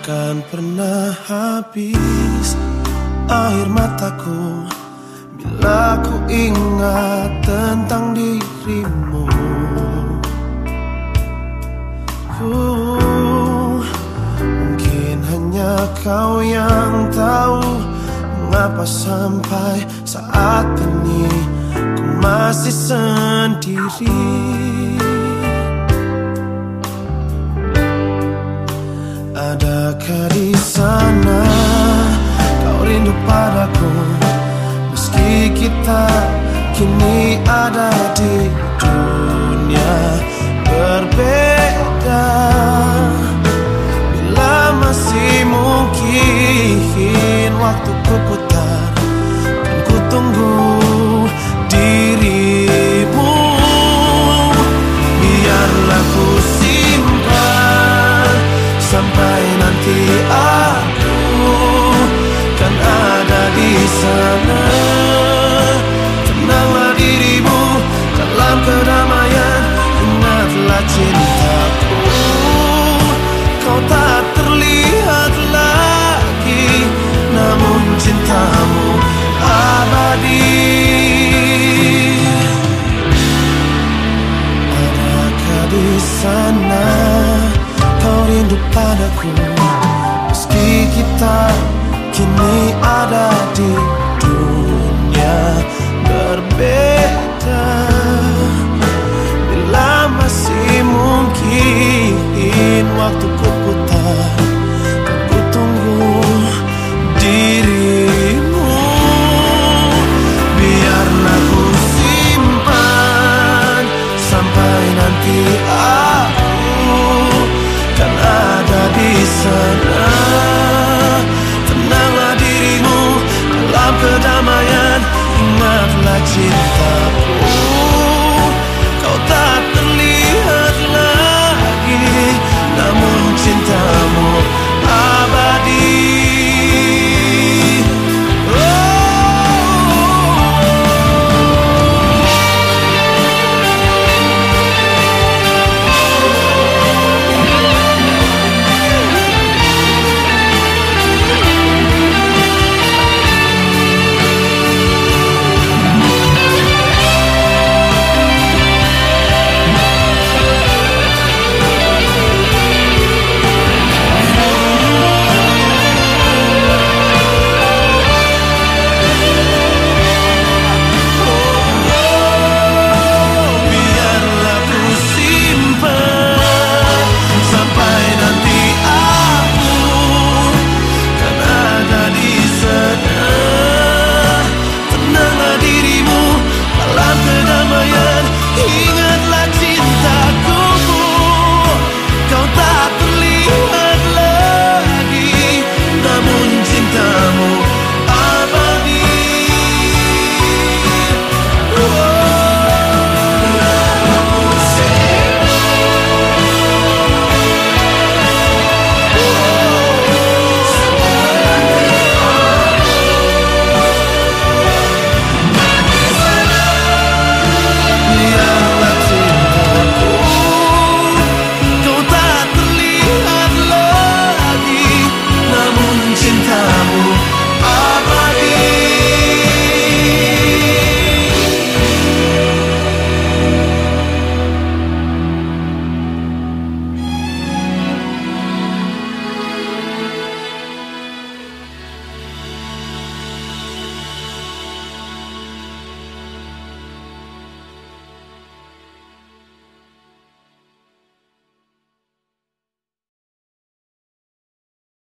Takkan pernah habis air mataku. Bila ku ingat tentang dirimu uh, Mungkin hanya kau yang tahu Mengapa sampai saat ini Ku masih sendiri kita kini ada di dunia berbeda. Bila masih mungkin waktu ku nanti aku kan ada di sana. Tenanglah dirimu dalam kedamaian, ingatlah cintaku.